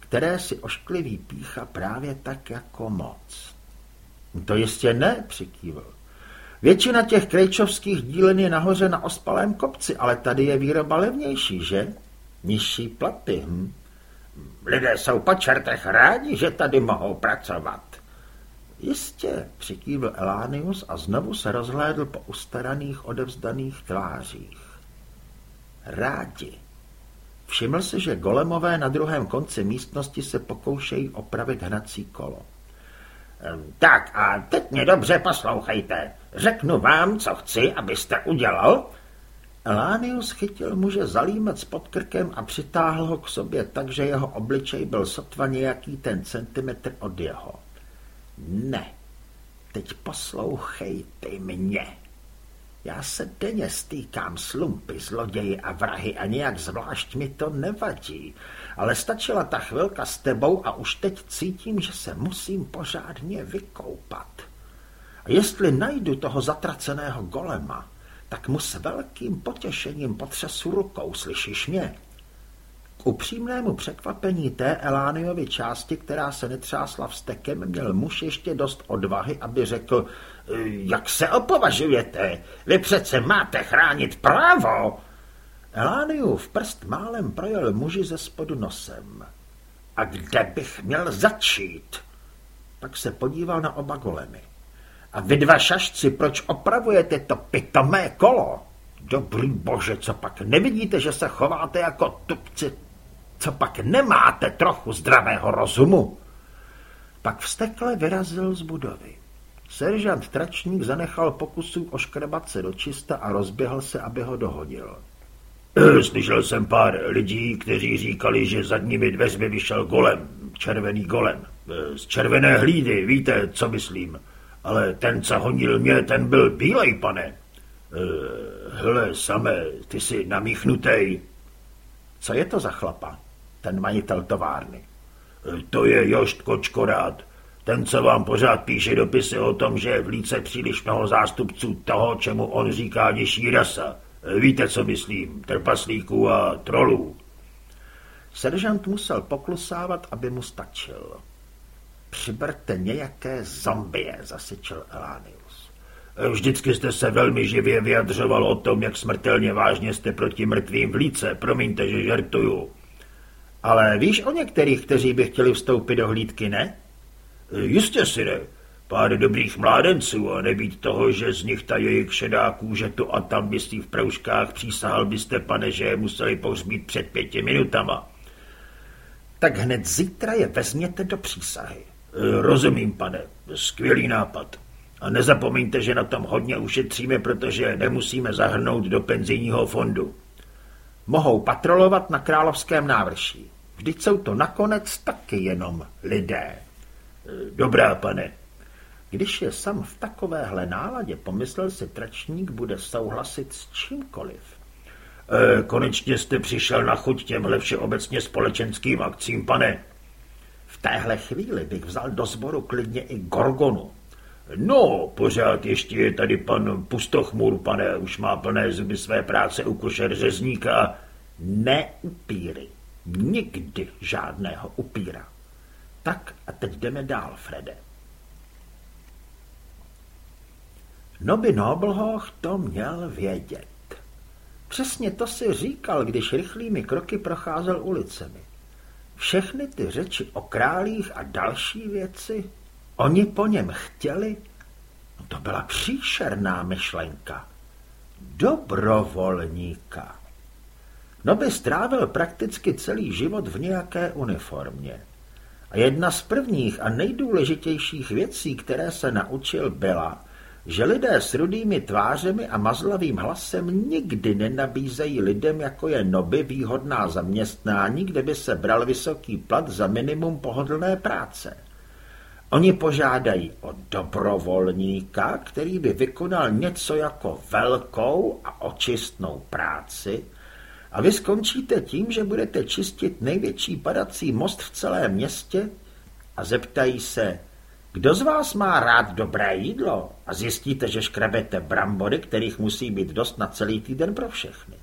které si ošklivý pícha právě tak jako moc. To jistě ne, přikývl. Většina těch krejčovských dílen je nahoře na ospalém kopci, ale tady je výroba levnější, že? Nižší platy, hm? Lidé jsou po čertech rádi, že tady mohou pracovat. Jistě, přikývl Elánius a znovu se rozhlédl po ustaraných odevzdaných tvářích. Rádi. Všiml se, že golemové na druhém konci místnosti se pokoušejí opravit hnací kolo. Tak a teď mě dobře poslouchejte. Řeknu vám, co chci, abyste udělal, Elánius chytil muže za límec pod krkem a přitáhl ho k sobě tak, že jeho obličej byl sotva nějaký ten centimetr od jeho. Ne, teď poslouchejte mě. Já se denně stýkám s lumpy, zloději a vrahy a nějak zvlášť mi to nevadí, ale stačila ta chvilka s tebou a už teď cítím, že se musím pořádně vykoupat. A jestli najdu toho zatraceného golema, tak mu s velkým potěšením potřesu rukou, slyšíš mě? K upřímnému překvapení té Elániovi části, která se netřásla vstekem, měl muž ještě dost odvahy, aby řekl, jak se opovažujete? Vy přece máte chránit právo. Elániův prst málem projel muži ze spodu nosem. A kde bych měl začít? Pak se podíval na oba golemy. A vy dva šašci, proč opravujete to pitomé kolo? Dobrý bože, co pak nevidíte, že se chováte jako tupci? Co pak nemáte trochu zdravého rozumu? Pak vstekle vyrazil z budovy. Seržant Tračník zanechal pokusů oškrebat se do čista a rozběhl se, aby ho dohodil. Slyšel jsem pár lidí, kteří říkali, že zadními dveřmi vyšel golem, červený golem. Z červené hlídy, víte, co myslím. Ale ten, co honil mě, ten byl bílej, pane. Hele, samé, ty jsi namíchnutej. Co je to za chlapa? Ten majitel továrny. To je Jošt Kočkorát. Ten, co vám pořád píše dopisy o tom, že je v líce příliš mnoho zástupců toho, čemu on říká nižší rasa. Víte, co myslím, trpaslíků a trolů. Seržant musel poklusávat, aby mu stačil. Přiberte nějaké zombie, zasyčil Elánius. Vždycky jste se velmi živě vyjadřoval o tom, jak smrtelně vážně jste proti mrtvým v líce. Promiňte, že žertuju. Ale víš o některých, kteří by chtěli vstoupit do hlídky, ne? Jistě si ne. Pár dobrých mládenců a nebýt toho, že z nich ta jejich šedá kůže tu a tam myslí v proužkách, přísahal byste, pane, že je museli pohřbít před pěti minutama. Tak hned zítra je vezměte do přísahy. Rozumím, pane. Skvělý nápad. A nezapomeňte, že na tom hodně ušetříme, protože nemusíme zahrnout do penzijního fondu. Mohou patrolovat na královském návrší. Vždyť jsou to nakonec taky jenom lidé. Dobrá, pane. Když je sam v takovéhle náladě, pomyslel si tračník, bude souhlasit s čímkoliv. E, konečně jste přišel na chuť těmhle všeobecně společenským akcím, pane. Téhle chvíli bych vzal do sboru klidně i Gorgonu. No, pořád ještě je tady pan Pustochmur, pane, už má plné zuby své práce u košer řezníka. Ne upíry, nikdy žádného upíra. Tak a teď jdeme dál, Frede. Noby Noblhoch to měl vědět. Přesně to si říkal, když rychlými kroky procházel ulicemi. Všechny ty řeči o králích a další věci, oni po něm chtěli, no to byla příšerná myšlenka. Dobrovolníka. Noby strávil prakticky celý život v nějaké uniformě. A jedna z prvních a nejdůležitějších věcí, které se naučil, byla, že lidé s rudými tvářemi a mazlavým hlasem nikdy nenabízejí lidem, jako je noby, výhodná zaměstnání, kde by se bral vysoký plat za minimum pohodlné práce. Oni požádají o dobrovolníka, který by vykonal něco jako velkou a očistnou práci, a vy skončíte tím, že budete čistit největší padací most v celém městě a zeptají se, kdo z vás má rád dobré jídlo a zjistíte, že škrabete brambory, kterých musí být dost na celý týden pro všechny.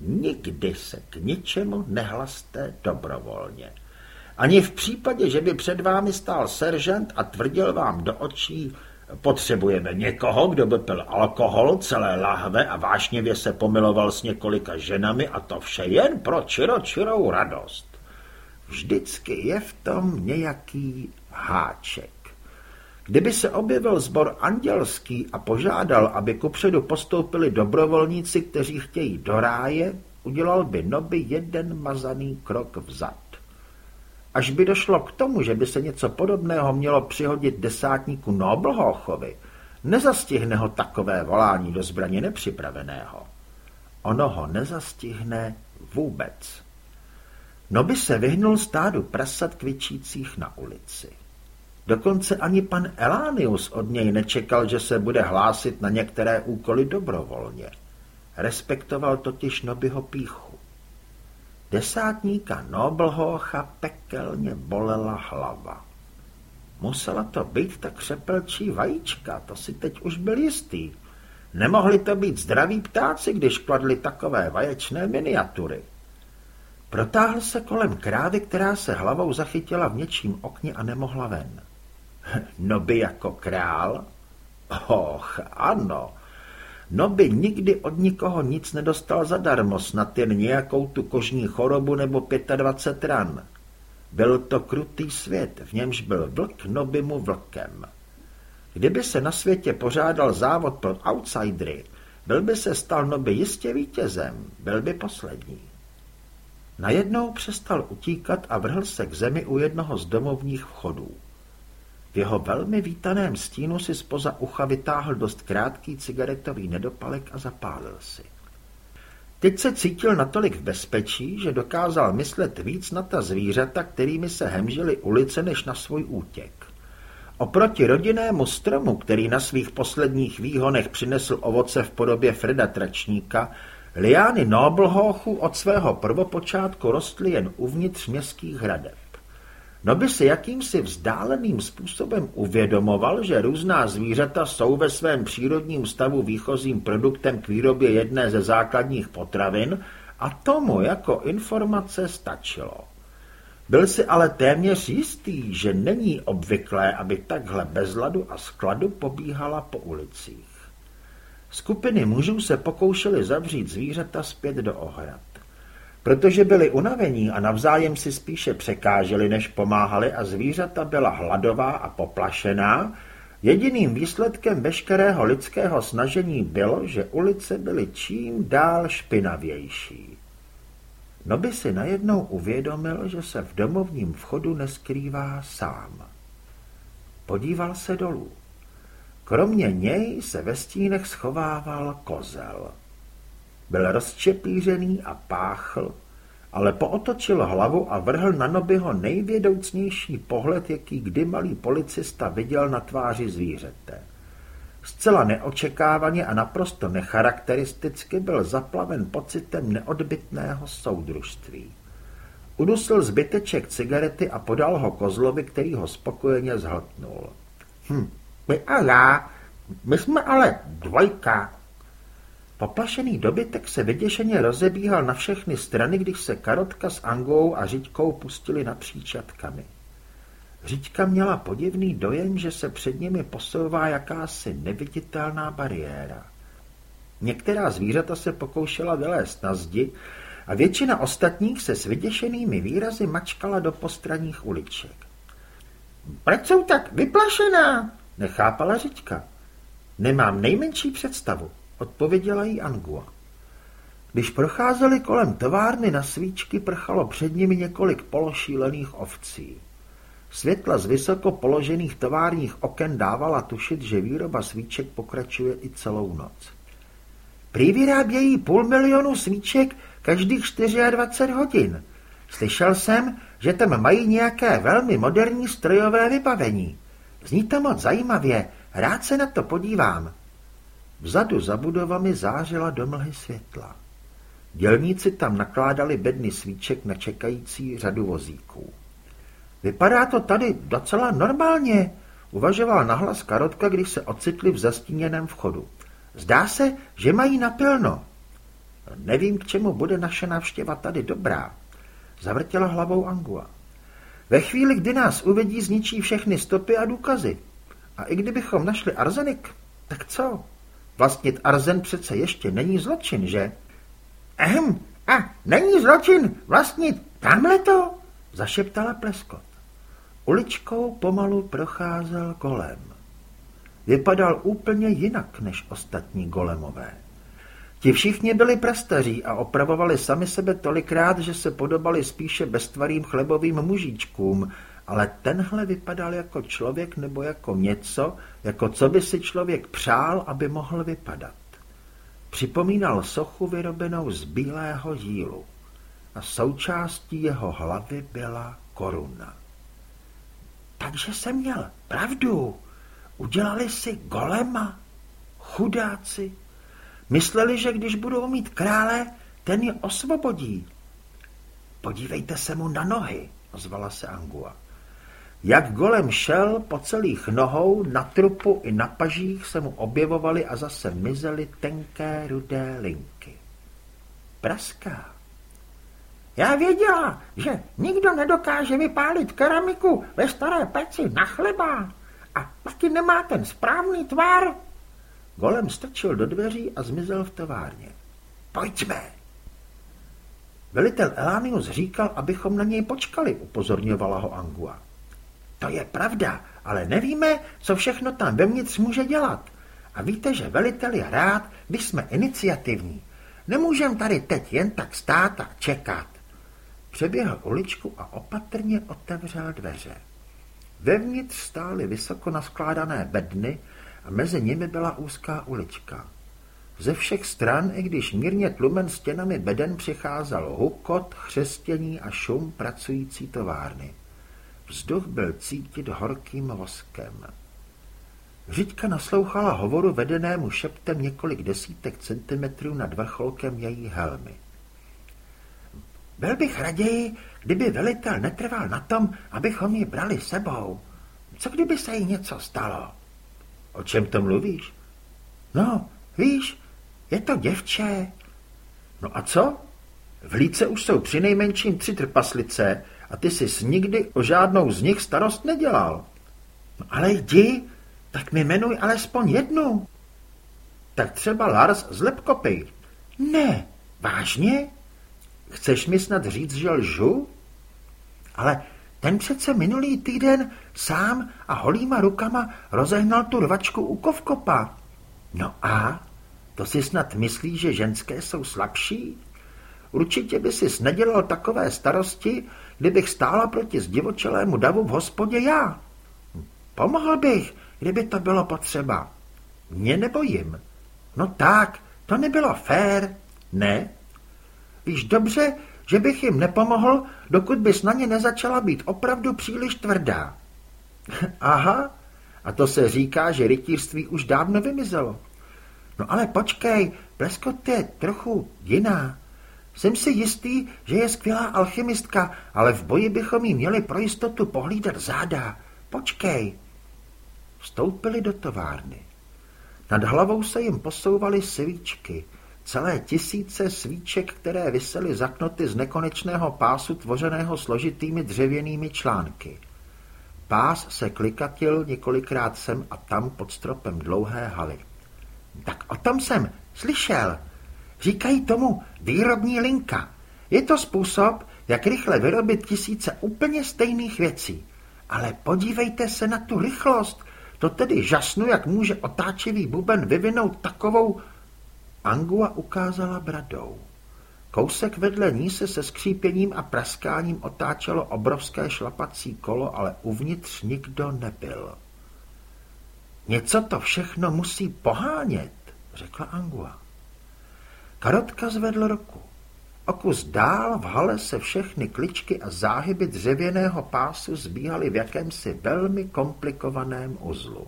Nikdy se k ničemu nehlaste dobrovolně. Ani v případě, že by před vámi stál seržant a tvrdil vám do očí, potřebujeme někoho, kdo by pil alkohol, celé lahve a vášnivě se pomiloval s několika ženami a to vše jen pro čiročirou radost. Vždycky je v tom nějaký háček. Kdyby se objevil zbor andělský a požádal, aby kupředu postoupili dobrovolníci, kteří chtějí do ráje, udělal by Noby jeden mazaný krok vzad. Až by došlo k tomu, že by se něco podobného mělo přihodit desátníku Noblhochovi, nezastihne ho takové volání do zbraně nepřipraveného. Ono ho nezastihne vůbec. Noby se vyhnul stádu prasat kvičících na ulici. Dokonce ani pan Elánius od něj nečekal, že se bude hlásit na některé úkoly dobrovolně. Respektoval totiž Nobyho píchu. Desátníka Noblhocha pekelně bolela hlava. Musela to být tak křepelčí vajíčka, to si teď už byl jistý. Nemohli to být zdraví ptáci, když kladli takové vaječné miniatury. Protáhl se kolem krávy, která se hlavou zachytila v něčím okně a nemohla ven. No by jako král? Och, ano. No by nikdy od nikoho nic nedostal zadarmo, snad jen nějakou tu kožní chorobu nebo 25 ran. Byl to krutý svět, v němž byl vlk Nobimu vlkem. Kdyby se na světě pořádal závod pro outsidery, byl by se stal Noby jistě vítězem, byl by poslední. Najednou přestal utíkat a vrhl se k zemi u jednoho z domovních vchodů. V jeho velmi vítaném stínu si spoza ucha vytáhl dost krátký cigaretový nedopalek a zapálil si. Teď se cítil natolik v bezpečí, že dokázal myslet víc na ta zvířata, kterými se hemžily ulice, než na svůj útěk. Oproti rodinnému stromu, který na svých posledních výhonech přinesl ovoce v podobě Freda Tračníka, liány Noblhochu od svého prvopočátku rostly jen uvnitř městských hradeb. No by si jakýmsi vzdáleným způsobem uvědomoval, že různá zvířata jsou ve svém přírodním stavu výchozím produktem k výrobě jedné ze základních potravin a tomu jako informace stačilo. Byl si ale téměř jistý, že není obvyklé, aby takhle bez ladu a skladu pobíhala po ulicích. Skupiny mužů se pokoušely zavřít zvířata zpět do ohrad. Protože byli unavení a navzájem si spíše překáželi, než pomáhali a zvířata byla hladová a poplašená, jediným výsledkem veškerého lidského snažení bylo, že ulice byly čím dál špinavější. No by si najednou uvědomil, že se v domovním vchodu neskrývá sám. Podíval se dolů. Kromě něj se ve stínech schovával kozel. Byl rozčepířený a páchl, ale pootočil hlavu a vrhl na Nobyho nejvědoucnější pohled, jaký kdy malý policista viděl na tváři zvířete. Zcela neočekávaně a naprosto necharakteristicky byl zaplaven pocitem neodbitného soudružství. Udusil zbyteček cigarety a podal ho kozlovi, který ho spokojeně zhltnul. Hm, my a já, my jsme ale dvojka, Poplašený dobytek se vyděšeně rozebíhal na všechny strany, když se Karotka s Angou a Řiďkou pustili napříč čatkami. Řiďka měla podivný dojem, že se před nimi posouvá jakási neviditelná bariéra. Některá zvířata se pokoušela vylézt na zdi a většina ostatních se s vyděšenými výrazy mačkala do postranních uliček. Proč jsou tak vyplašená? Nechápala Řiďka. Nemám nejmenší představu, odpověděla jí Angua. Když procházeli kolem továrny na svíčky, prchalo před nimi několik pološílených ovcí. Světla z vysoko položených továrních oken dávala tušit, že výroba svíček pokračuje i celou noc. Prý vyrábějí půl milionu svíček každých 24 hodin. Slyšel jsem, že tam mají nějaké velmi moderní strojové vybavení. Zní to moc zajímavě, rád se na to podívám. Vzadu za budovami zářila do mlhy světla. Dělníci tam nakládali bedny svíček na čekající řadu vozíků. Vypadá to tady docela normálně, uvažoval nahlas Karotka, když se ocitli v zastíněném vchodu. Zdá se, že mají napilno. Nevím, k čemu bude naše návštěva tady dobrá, zavrtěla hlavou Angua. Ve chvíli, kdy nás uvidí, zničí všechny stopy a důkazy. A i kdybychom našli arzenik, tak co? Vlastnit arzen přece ještě není zločin, že? Ehm, a není zločin vlastnit tamhle to? Zašeptala Pleskot. Uličkou pomalu procházel golem. Vypadal úplně jinak než ostatní golemové. Ti všichni byli prastaří a opravovali sami sebe tolikrát, že se podobali spíše beztvarým chlebovým mužičkům, ale tenhle vypadal jako člověk nebo jako něco, jako co by si člověk přál, aby mohl vypadat. Připomínal sochu vyrobenou z bílého jílu a součástí jeho hlavy byla koruna. Takže jsem měl pravdu. Udělali si golema. Chudáci. Mysleli, že když budou mít krále, ten je osvobodí. Podívejte se mu na nohy, ozvala se Angua. Jak golem šel po celých nohou, na trupu i na pažích se mu objevovaly a zase mizely tenké rudé linky. Praská. Já věděla, že nikdo nedokáže vypálit keramiku ve staré peci na chleba a taky nemá ten správný tvar. Golem strčil do dveří a zmizel v továrně. Pojďme! Velitel Elánius říkal, abychom na něj počkali, upozorňovala ho Angua. To je pravda, ale nevíme, co všechno tam vevnitř může dělat. A víte, že velitel je rád, když jsme iniciativní. Nemůžem tady teď jen tak stát a čekat. Přeběhl uličku a opatrně otevřel dveře. Vevnitř stály vysoko naskládané bedny a mezi nimi byla úzká ulička. Ze všech stran, i když mírně tlumen stěnami beden přicházel hukot, chřestění a šum pracující továrny. Vzduch byl cítit horkým voskem. Řiďka naslouchala hovoru vedenému šeptem několik desítek centimetrů nad vrcholkem její helmy. Byl bych raději, kdyby velitel netrval na tom, abychom ji brali sebou. Co kdyby se jí něco stalo? O čem to mluvíš? No, víš, je to děvče. No a co? V líce už jsou přinejmenším tři trpaslice a ty jsi nikdy o žádnou z nich starost nedělal. No ale jdi, tak mi jmenuj alespoň jednu. Tak třeba Lars z Lepkopy. Ne, vážně? Chceš mi snad říct, že lžu? Ale ten přece minulý týden sám a holýma rukama rozehnal tu rvačku u Kovkopa. No a? To si snad myslí, že ženské jsou slabší? Určitě by si nedělal takové starosti, kdybych stála proti zdivočelému davu v hospodě já. Pomohl bych, kdyby to bylo potřeba. Mě nebojím. No tak, to nebylo fér. Ne? Víš dobře, že bych jim nepomohl, dokud bys na ně nezačala být opravdu příliš tvrdá. *laughs* Aha, a to se říká, že rytířství už dávno vymizelo. No ale počkej, Pleskot je trochu jiná. Jsem si jistý, že je skvělá alchymistka, ale v boji bychom jí měli pro jistotu pohlídat záda. Počkej. Vstoupili do továrny. Nad hlavou se jim posouvaly svíčky, celé tisíce svíček, které visely zaknoty z nekonečného pásu tvořeného složitými dřevěnými články. Pás se klikatil několikrát sem a tam pod stropem dlouhé haly. Tak o tom jsem slyšel. Říkají tomu výrobní linka. Je to způsob, jak rychle vyrobit tisíce úplně stejných věcí. Ale podívejte se na tu rychlost. To tedy žasnu, jak může otáčivý buben vyvinout takovou... Angua ukázala bradou. Kousek vedle ní se se skřípěním a praskáním otáčelo obrovské šlapací kolo, ale uvnitř nikdo nebyl. Něco to všechno musí pohánět, řekla Angua. Karotka zvedl ruku. O kus dál v hale se všechny kličky a záhyby dřevěného pásu zbíhaly v jakémsi velmi komplikovaném uzlu.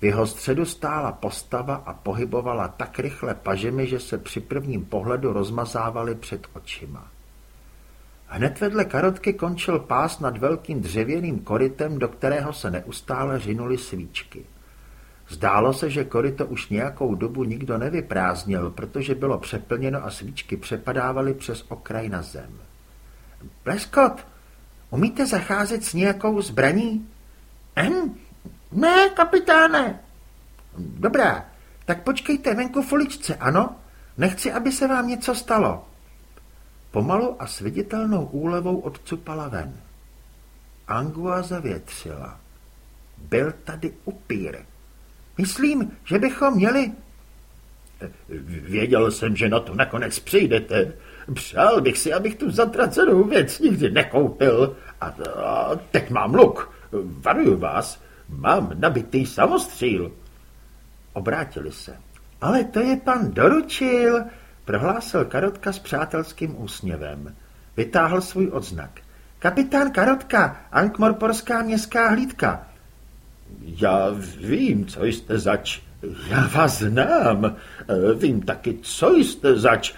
V jeho středu stála postava a pohybovala tak rychle pažemi, že se při prvním pohledu rozmazávaly před očima. Hned vedle karotky končil pás nad velkým dřevěným korytem, do kterého se neustále řinuly svíčky. Zdálo se, že koryto už nějakou dobu nikdo nevyprázdnil, protože bylo přeplněno a svíčky přepadávaly přes okraj na zem. Pleskot, umíte zacházet s nějakou zbraní? Hm, ne, kapitáne. Dobrá, tak počkejte venku v uličce, ano? Nechci, aby se vám něco stalo. Pomalu a s viditelnou úlevou odcupala ven. Angua zavětřila. Byl tady upír. Myslím, že bychom měli... Věděl jsem, že na to nakonec přijdete. Přál bych si, abych tu zatracenou věc nikdy nekoupil. A, a teď mám luk. Varuju vás, mám nabitý samostříl. Obrátili se. Ale to je pan Doručil, prohlásil Karotka s přátelským úsměvem. Vytáhl svůj odznak. Kapitán Karotka, Ankmorporská městská hlídka. Já vím, co jste zač. Já vás znám. Vím taky, co jste zač.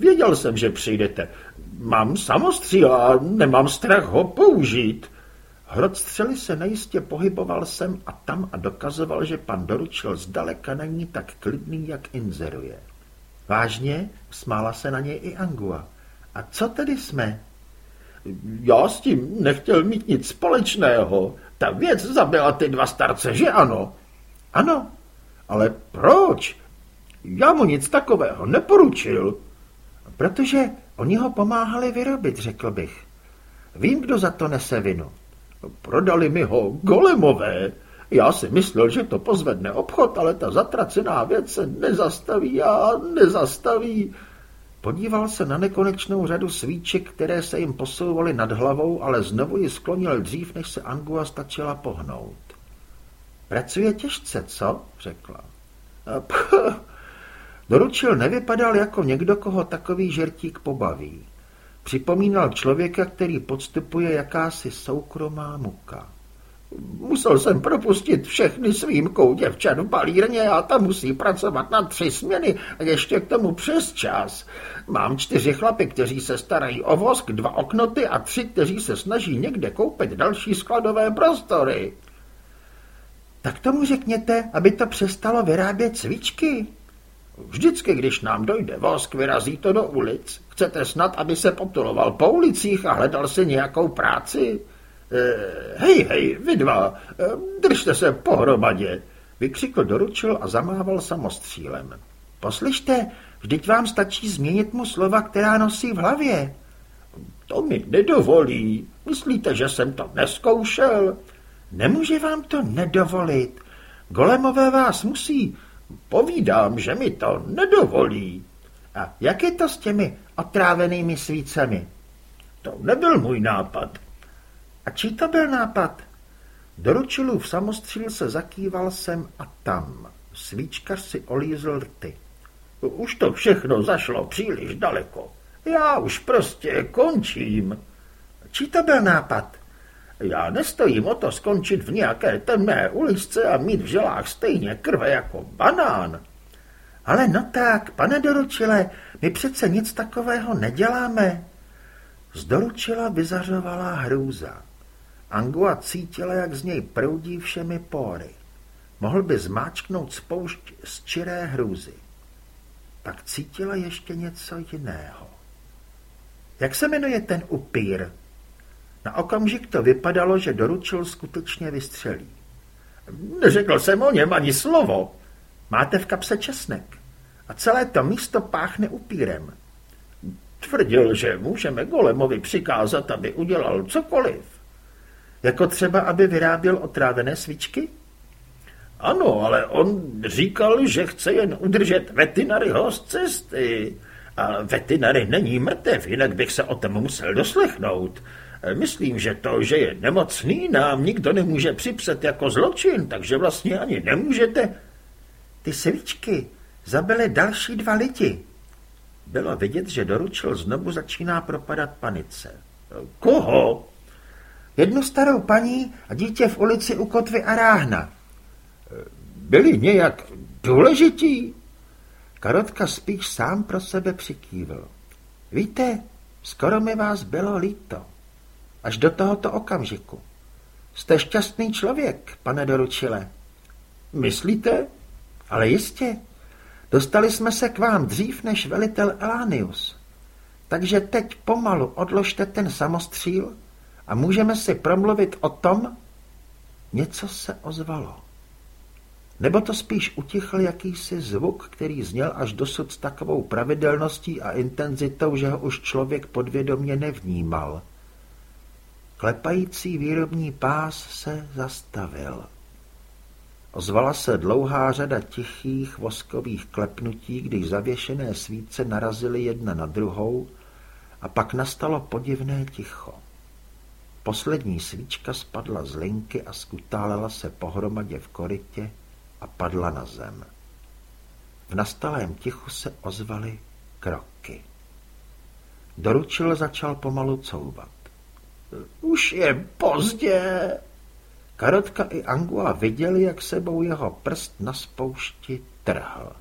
Věděl jsem, že přijdete. Mám samostříl a nemám strach ho použít. Hrot střely se nejistě pohyboval sem a tam a dokazoval, že pan Doručil zdaleka není tak klidný, jak inzeruje. Vážně? Smála se na něj i Angua. A co tedy jsme? Já s tím nechtěl mít nic společného. Ta věc zabila ty dva starce, že ano? Ano. Ale proč? Já mu nic takového neporučil. Protože oni ho pomáhali vyrobit, řekl bych. Vím, kdo za to nese vinu. Prodali mi ho golemové. Já si myslel, že to pozvedne obchod, ale ta zatracená věc se nezastaví a nezastaví. Podíval se na nekonečnou řadu svíček, které se jim posouvaly nad hlavou, ale znovu ji sklonil dřív, než se Angua stačila pohnout. Pracuje těžce, co? řekla. Doručil nevypadal jako někdo, koho takový žertík pobaví. Připomínal člověka, který podstupuje jakási soukromá muka. Musel jsem propustit všechny s výjimkou děvčat v balírně a ta musí pracovat na tři směny a ještě k tomu přes čas. Mám čtyři chlapy, kteří se starají o vosk, dva oknoty a tři, kteří se snaží někde koupit další skladové prostory. Tak tomu řekněte, aby to přestalo vyrábět cvičky. Vždycky, když nám dojde vosk, vyrazí to do ulic. Chcete snad, aby se potuloval po ulicích a hledal si nějakou práci? Eh, hej, hej, vy dva, eh, držte se pohromadě, vykřikl doručil a zamával samostřílem. Poslyšte, vždyť vám stačí změnit mu slova, která nosí v hlavě. To mi nedovolí. Myslíte, že jsem to neskoušel? Nemůže vám to nedovolit. Golemové vás musí. Povídám, že mi to nedovolí. A jak je to s těmi otrávenými svícemi? To nebyl můj nápad. A čí to byl nápad? Doručilův samostříl se zakýval sem a tam. Svíčkař si olízl rty. Už to všechno zašlo příliš daleko. Já už prostě končím. Čí to byl nápad? Já nestojím o to skončit v nějaké temné uličce a mít v želách stejně krve jako banán. Ale no tak, pane doručile, my přece nic takového neděláme. Z doručila vyzařovala hrůza. Angua cítila, jak z něj proudí všemi pory. Mohl by zmáčknout spoušť z čiré hrůzy. Pak cítila ještě něco jiného. Jak se jmenuje ten upír? Na okamžik to vypadalo, že doručil skutečně vystřelí. Neřekl jsem o něm ani slovo. Máte v kapse česnek. A celé to místo páchne upírem. Tvrdil, že můžeme Golemovi přikázat, aby udělal cokoliv. Jako třeba, aby vyráběl otrávené svíčky? Ano, ale on říkal, že chce jen udržet vetinaryho z cesty. A vetinary není mrtev, jinak bych se o tom musel doslechnout. Myslím, že to, že je nemocný, nám nikdo nemůže připsat jako zločin, takže vlastně ani nemůžete... Ty svíčky zabily další dva lidi. Bylo vidět, že doručil znovu začíná propadat panice. Koho? Jednu starou paní a dítě v ulici u kotvy a ráhna. Byli nějak důležití? Karotka spíš sám pro sebe přikývl. Víte, skoro mi vás bylo líto. Až do tohoto okamžiku. Jste šťastný člověk, pane doručile. Myslíte? Ale jistě. Dostali jsme se k vám dřív než velitel Elánius. Takže teď pomalu odložte ten samostříl a můžeme si promluvit o tom, něco se ozvalo. Nebo to spíš utichl jakýsi zvuk, který zněl až dosud s takovou pravidelností a intenzitou, že ho už člověk podvědomně nevnímal. Klepající výrobní pás se zastavil. Ozvala se dlouhá řada tichých voskových klepnutí, když zavěšené svíce narazily jedna na druhou a pak nastalo podivné ticho. Poslední svíčka spadla z linky a skutálela se pohromadě v korytě a padla na zem. V nastalém tichu se ozvaly kroky. Doručil začal pomalu couvat. Už je pozdě. Karotka i Angua viděli, jak sebou jeho prst na spoušti trhl.